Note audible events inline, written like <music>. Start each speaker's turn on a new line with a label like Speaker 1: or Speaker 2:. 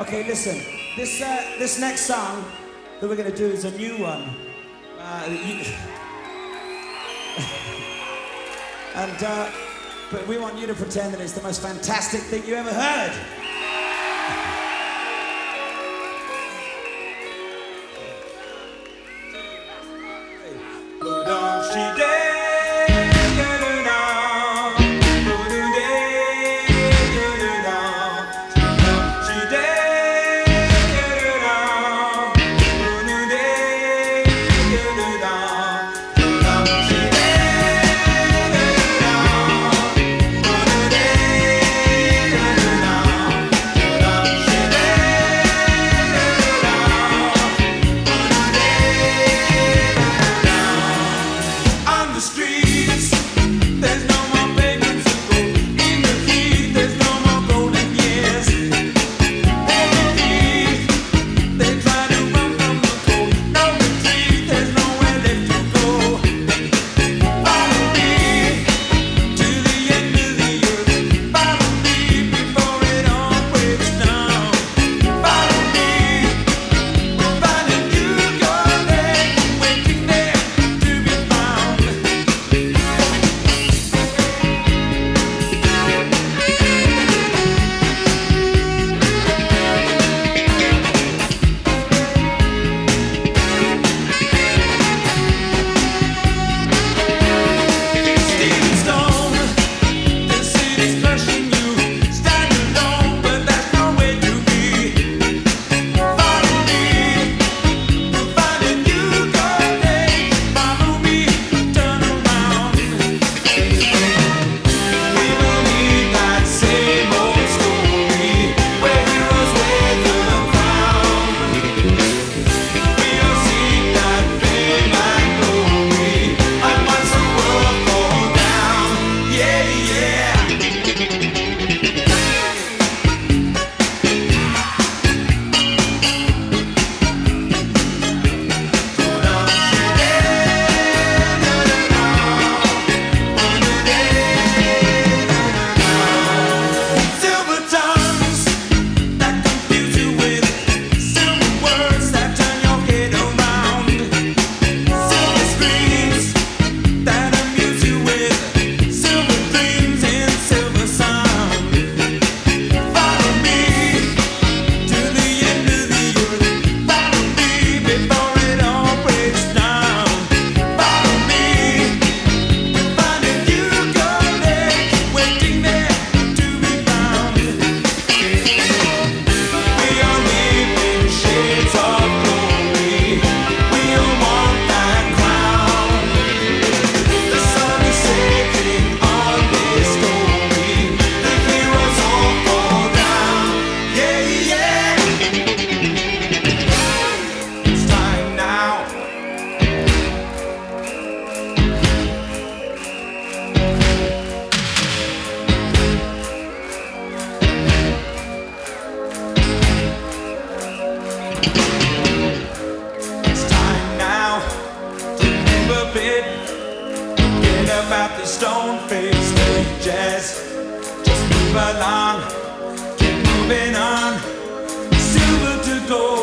Speaker 1: Okay, listen. This uh, this next song that we're gonna do is a new one. Uh, you... <laughs> and uh, but we want you to pretend that it's the most fantastic thing you ever heard.
Speaker 2: She. about the stone faced ages. Just move along, keep moving on, silver to gold.